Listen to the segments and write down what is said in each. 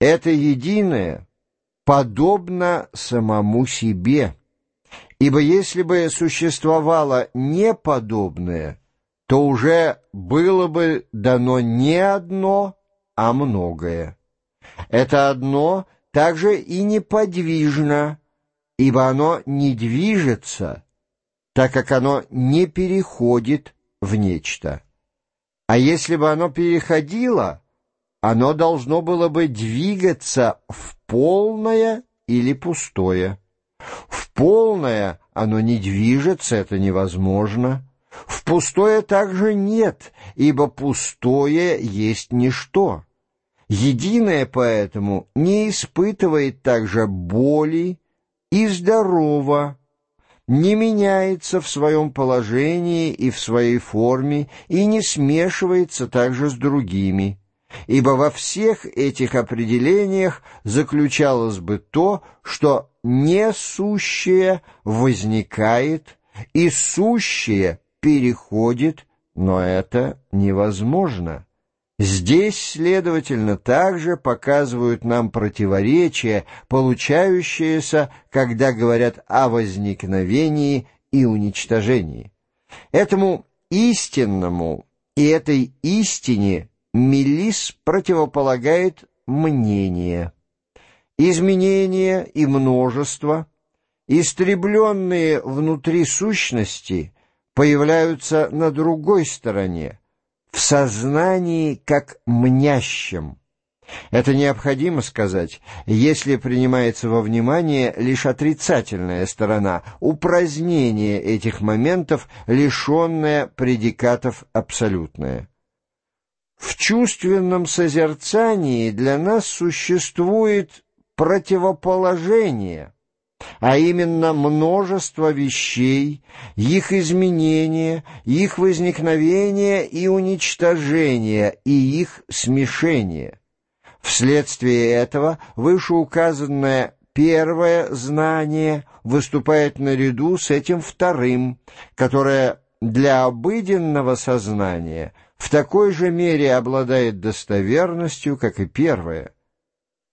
Это единое подобно самому себе, ибо если бы существовало неподобное, то уже было бы дано не одно, а многое. Это одно также и неподвижно, ибо оно не движется, так как оно не переходит в нечто. А если бы оно переходило, оно должно было бы двигаться в полное или пустое. В полное оно не движется, это невозможно. В пустое также нет, ибо пустое есть ничто. Единое поэтому не испытывает также боли и здорово, не меняется в своем положении и в своей форме и не смешивается также с другими, ибо во всех этих определениях заключалось бы то, что несущее возникает и сущее переходит, но это невозможно. Здесь, следовательно, также показывают нам противоречия, получающиеся, когда говорят о возникновении и уничтожении. Этому истинному и этой истине Мелис противополагает мнение. Изменение и множество, истребленные внутри сущности, появляются на другой стороне, в сознании как мнящем. Это необходимо сказать, если принимается во внимание лишь отрицательная сторона, упразднение этих моментов, лишенное предикатов абсолютное. В чувственном созерцании для нас существует противоположение – а именно множество вещей, их изменения, их возникновение и уничтожение, и их смешение. Вследствие этого вышеуказанное первое знание выступает наряду с этим вторым, которое для обыденного сознания в такой же мере обладает достоверностью, как и первое.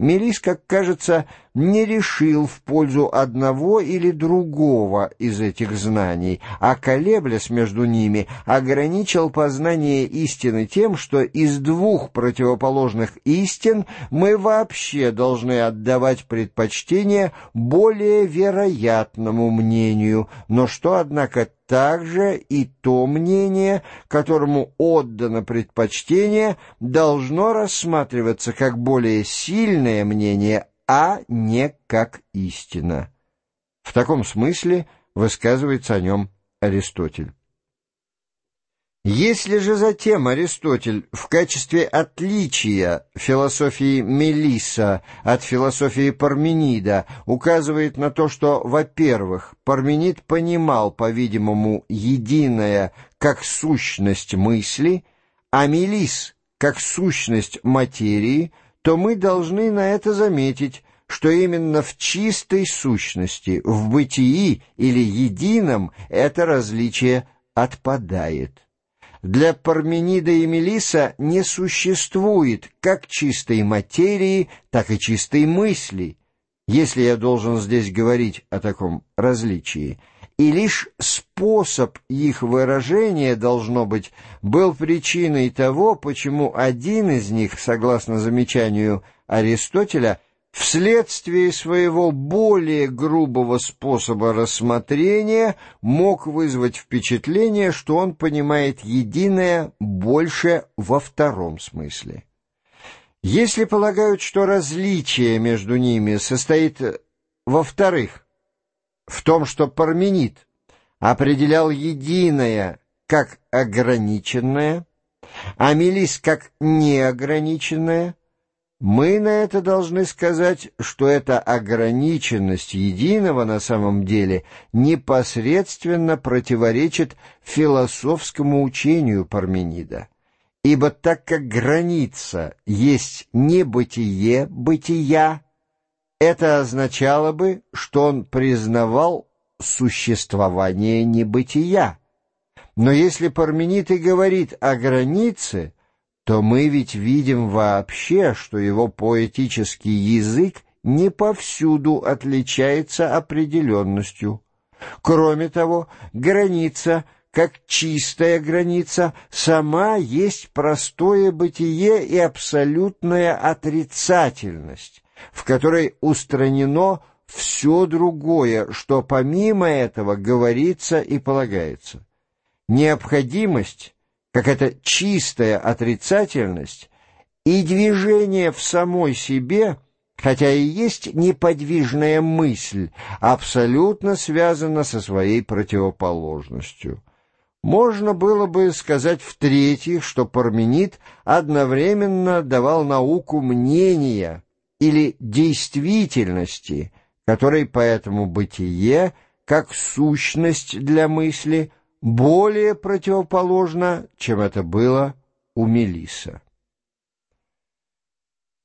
Мелис, как кажется, не решил в пользу одного или другого из этих знаний, а, колеблясь между ними, ограничил познание истины тем, что из двух противоположных истин мы вообще должны отдавать предпочтение более вероятному мнению, но что, однако, также и то мнение, которому отдано предпочтение, должно рассматриваться как более сильное мнение, а не как истина. В таком смысле высказывается о нем Аристотель. Если же затем Аристотель в качестве отличия философии Мелисса от философии Парменида указывает на то, что, во-первых, Парменид понимал, по-видимому, единое как сущность мысли, а Мелисс как сущность материи, то мы должны на это заметить, что именно в чистой сущности, в бытии или едином это различие отпадает. Для Парменида и Мелиса не существует как чистой материи, так и чистой мысли, если я должен здесь говорить о таком различии. И лишь способ их выражения, должно быть, был причиной того, почему один из них, согласно замечанию Аристотеля, вследствие своего более грубого способа рассмотрения мог вызвать впечатление, что он понимает единое больше во втором смысле. Если полагают, что различие между ними состоит, во-вторых, в том, что Парменид определял единое как ограниченное, а Мелис как неограниченное, мы на это должны сказать, что эта ограниченность единого на самом деле непосредственно противоречит философскому учению Парменида. Ибо так как граница есть небытие бытия, это означало бы, что он признавал существование небытия. Но если Парменид и говорит о границе, то мы ведь видим вообще, что его поэтический язык не повсюду отличается определенностью. Кроме того, граница, как чистая граница, сама есть простое бытие и абсолютная отрицательность, в которой устранено все другое, что помимо этого говорится и полагается. Необходимость, как эта чистая отрицательность, и движение в самой себе, хотя и есть неподвижная мысль, абсолютно связана со своей противоположностью. Можно было бы сказать в-третьих, что Парменид одновременно давал науку мнения или действительности, которой поэтому бытие, как сущность для мысли, более противоположно, чем это было у Мелиса.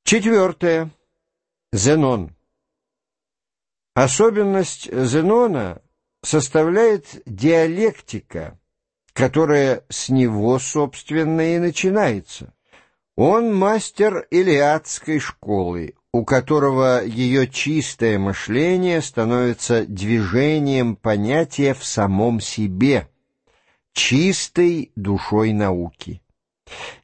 Четвертое. Зенон. Особенность Зенона составляет диалектика, которая с него, собственно, и начинается. Он мастер Илиадской школы, у которого ее чистое мышление становится движением понятия в самом себе, чистой душой науки.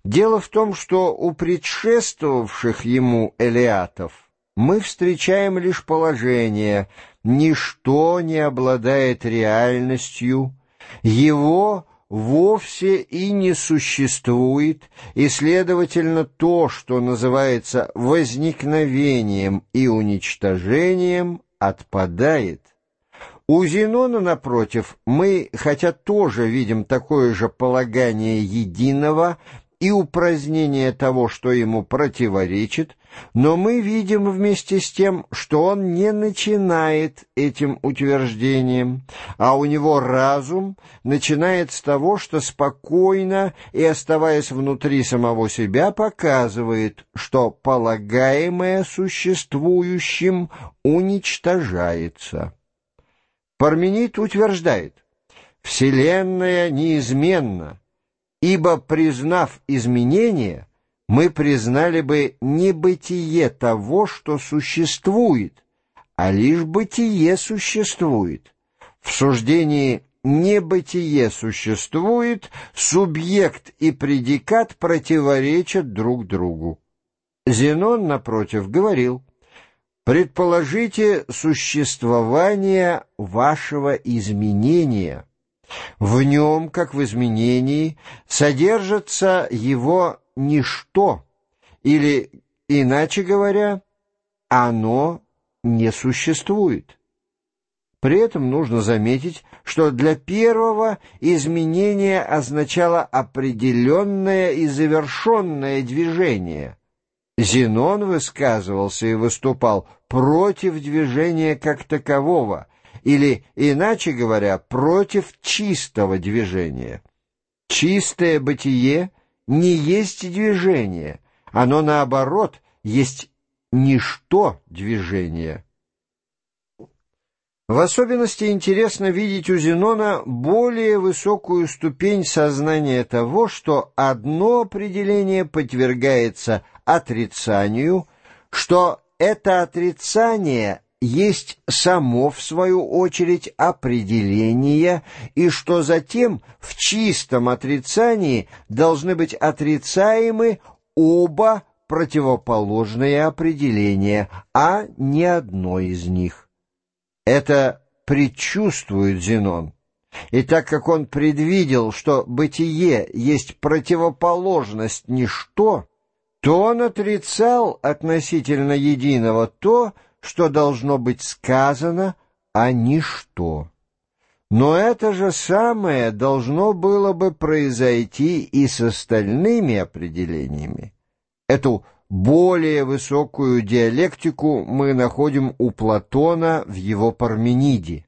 Дело в том, что у предшествовавших ему элиатов мы встречаем лишь положение «ничто не обладает реальностью», его вовсе и не существует, и, следовательно, то, что называется возникновением и уничтожением, отпадает. У Зенона, напротив, мы, хотя тоже видим такое же полагание единого и упразднение того, что ему противоречит, но мы видим вместе с тем, что он не начинает этим утверждением, а у него разум начинает с того, что спокойно и оставаясь внутри самого себя, показывает, что полагаемое существующим уничтожается. Парменид утверждает, «Вселенная неизменна, ибо, признав изменения, мы признали бы не бытие того, что существует, а лишь бытие существует. В суждении небытие существует, субъект и предикат противоречат друг другу. Зенон, напротив, говорил, «Предположите существование вашего изменения» В нем, как в изменении, содержится его ничто, или, иначе говоря, оно не существует. При этом нужно заметить, что для первого изменение означало определенное и завершенное движение. Зенон высказывался и выступал против движения как такового – или, иначе говоря, против чистого движения. Чистое бытие не есть движение, оно, наоборот, есть ничто движения. В особенности интересно видеть у Зенона более высокую ступень сознания того, что одно определение подвергается отрицанию, что это отрицание есть само, в свою очередь, определение, и что затем в чистом отрицании должны быть отрицаемы оба противоположные определения, а не одно из них. Это предчувствует Зенон. И так как он предвидел, что бытие есть противоположность ничто, то он отрицал относительно единого то, что должно быть сказано, а ничто. Но это же самое должно было бы произойти и с остальными определениями. Эту более высокую диалектику мы находим у Платона в его Пармениде.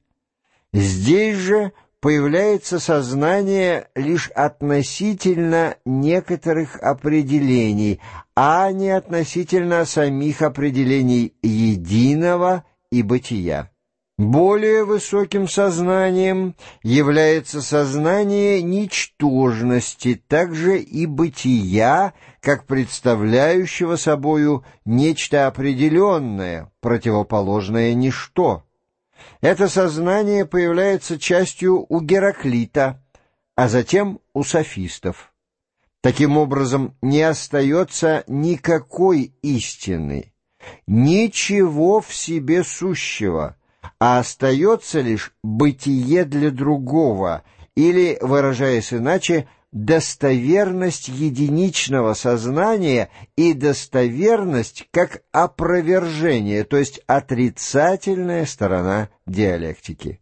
Здесь же появляется сознание лишь относительно некоторых определений, а не относительно самих определений единого и бытия. Более высоким сознанием является сознание ничтожности, также и бытия, как представляющего собою нечто определенное, противоположное ничто. Это сознание появляется частью у Гераклита, а затем у софистов. Таким образом, не остается никакой истины, ничего в себе сущего, а остается лишь бытие для другого, или, выражаясь иначе, достоверность единичного сознания и достоверность как опровержение, то есть отрицательная сторона диалектики.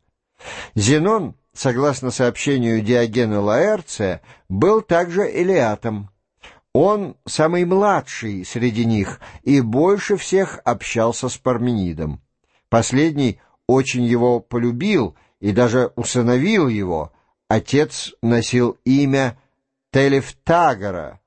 Зенон, согласно сообщению Диогена Лаэрция, был также элиатом. Он самый младший среди них и больше всех общался с Парменидом. Последний очень его полюбил и даже усыновил его – Отец носил имя Телефтагора,